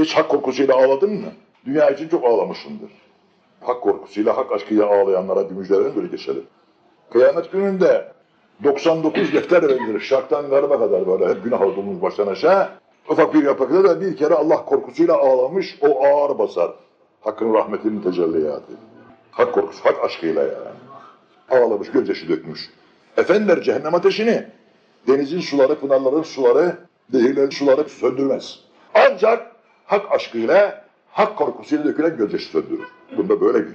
Hiç hak korkusuyla ağladın mı? Dünya için çok ağlamışsındır. Hak korkusuyla, hak aşkıyla ağlayanlara bir müjde böyle geçelim. Kıyamet gününde 99 defter verilir. Şarktan garba kadar böyle hep günah olduğumuz baştan aşağı. Ufak bir yapakta da bir kere Allah korkusuyla ağlamış, o ağır basar. Hakkın rahmetinin tecelliyatı. Hak korkusu, hak aşkıyla yani. Ağlamış, gözyaşı dökmüş. Efendiler cehennem ateşini denizin suları, pınarların suları, nehirlerin suları söndürmez. Ancak hak aşkıyla, hak korkusuyla dökülen gözyaşı söndürür. Bunda böyle bir